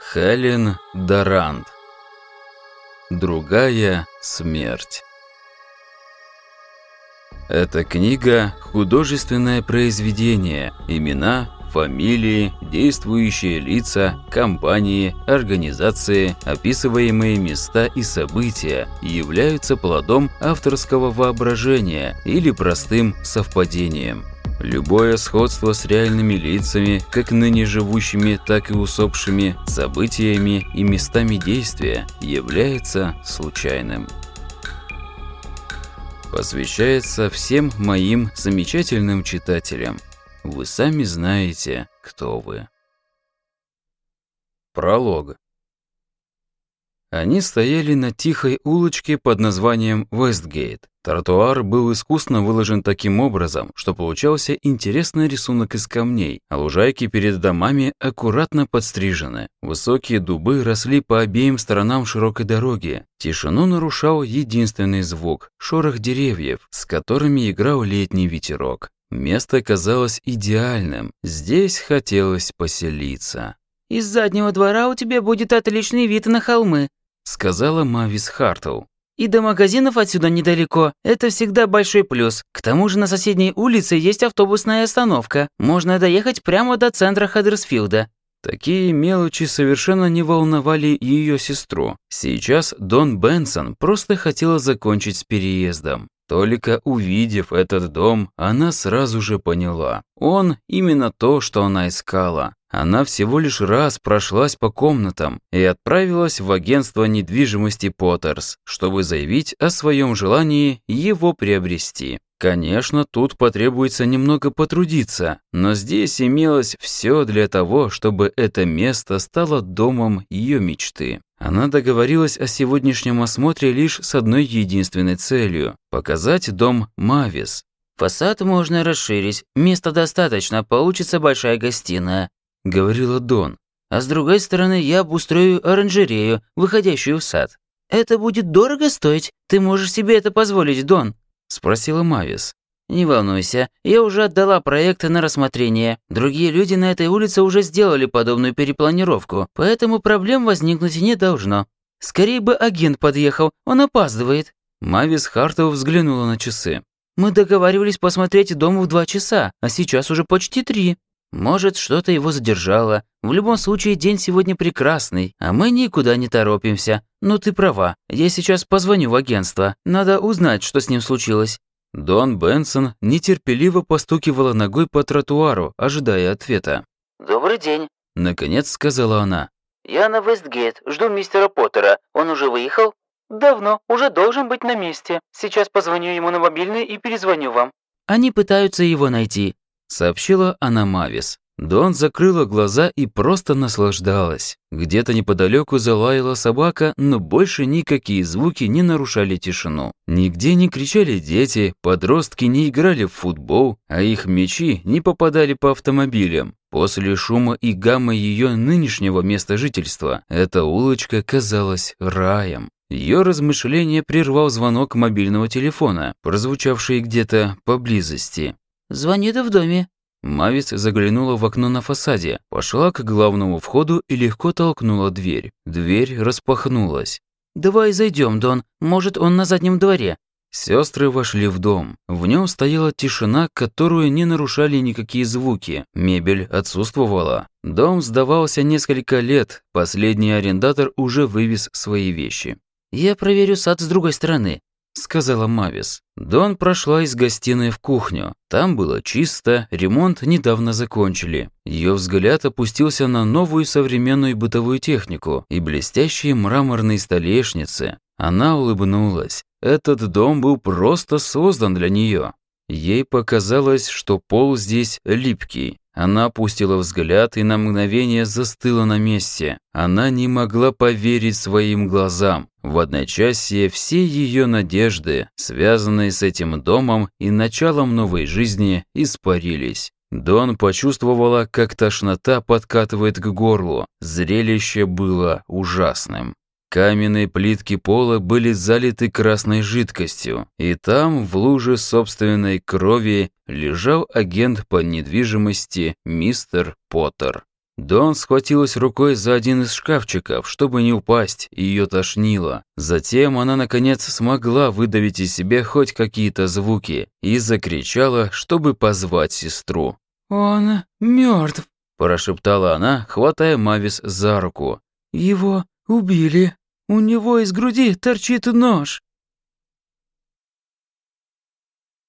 Хелен Дарант. Другая смерть. Эта книга – художественное произведение, имена, фамилии, действующие лица, компании, организации, описываемые места и события являются плодом авторского воображения или простым совпадением. Любое сходство с реальными лицами, как ныне живущими, так и усопшими, событиями и местами действия является случайным. Посвящается всем моим замечательным читателям. Вы сами знаете, кто вы. Пролог. Они стояли на тихой улочке под названием Вестгейт. Тротуар был искусно выложен таким образом, что получался интересный рисунок из камней, а лужайки перед домами аккуратно подстрижены. Высокие дубы росли по обеим сторонам широкой дороги. Тишину нарушал единственный звук – шорох деревьев, с которыми играл летний ветерок. Место казалось идеальным, здесь хотелось поселиться. «Из заднего двора у тебя будет отличный вид на холмы», сказала Мавис Хартл. И до магазинов отсюда недалеко. Это всегда большой плюс. К тому же на соседней улице есть автобусная остановка. Можно доехать прямо до центра Хаддерсфилда. Такие мелочи совершенно не волновали ее сестру. Сейчас Дон Бенсон просто хотела закончить с переездом. Только увидев этот дом, она сразу же поняла. Он именно то, что она искала. Она всего лишь раз прошлась по комнатам и отправилась в агентство недвижимости Поттерс, чтобы заявить о своем желании его приобрести. Конечно, тут потребуется немного потрудиться, но здесь имелось все для того, чтобы это место стало домом ее мечты. Она договорилась о сегодняшнем осмотре лишь с одной единственной целью – показать дом Мавис. «Фасад можно расширить, места достаточно, получится большая гостиная», – говорила Дон. «А с другой стороны, я обустрою оранжерею, выходящую в сад. Это будет дорого стоить, ты можешь себе это позволить, Дон?» – спросила Мавис. «Не волнуйся, я уже отдала проекты на рассмотрение. Другие люди на этой улице уже сделали подобную перепланировку, поэтому проблем возникнуть не должно. Скорее бы агент подъехал, он опаздывает». Мавис Хартов взглянула на часы. «Мы договаривались посмотреть дом в два часа, а сейчас уже почти три. Может, что-то его задержало. В любом случае, день сегодня прекрасный, а мы никуда не торопимся. Но ты права, я сейчас позвоню в агентство. Надо узнать, что с ним случилось». Дон Бенсон нетерпеливо постукивала ногой по тротуару, ожидая ответа. «Добрый день», — наконец сказала она. «Я на Вестгейт, жду мистера Поттера. Он уже выехал?» «Давно, уже должен быть на месте. Сейчас позвоню ему на мобильный и перезвоню вам». Они пытаются его найти сообщила она Мавис. Дон закрыла глаза и просто наслаждалась. Где-то неподалеку залаяла собака, но больше никакие звуки не нарушали тишину. Нигде не кричали дети, подростки не играли в футбол, а их мечи не попадали по автомобилям. После шума и гамма ее нынешнего места жительства эта улочка казалась раем. Ее размышление прервал звонок мобильного телефона, прозвучавший где-то поблизости. «Звонит в доме». Мавис заглянула в окно на фасаде, пошла к главному входу и легко толкнула дверь. Дверь распахнулась. «Давай зайдем, Дон. Может, он на заднем дворе». Сестры вошли в дом. В нем стояла тишина, которую не нарушали никакие звуки. Мебель отсутствовала. Дом сдавался несколько лет. Последний арендатор уже вывез свои вещи. «Я проверю сад с другой стороны», сказала Мавис. Дон прошла из гостиной в кухню. Там было чисто, ремонт недавно закончили. Ее взгляд опустился на новую современную бытовую технику и блестящие мраморные столешницы. Она улыбнулась. Этот дом был просто создан для нее. Ей показалось, что пол здесь липкий. Она опустила взгляд и на мгновение застыла на месте. Она не могла поверить своим глазам. В одночасье все ее надежды, связанные с этим домом и началом новой жизни, испарились. Дон почувствовала, как тошнота подкатывает к горлу. Зрелище было ужасным. Каменные плитки пола были залиты красной жидкостью, и там, в луже собственной крови, лежал агент по недвижимости мистер Поттер. Дон схватилась рукой за один из шкафчиков, чтобы не упасть, и ее тошнило. Затем она, наконец, смогла выдавить из себя хоть какие-то звуки и закричала, чтобы позвать сестру. «Он мертв», – прошептала она, хватая Мавис за руку. «Его убили. У него из груди торчит нож».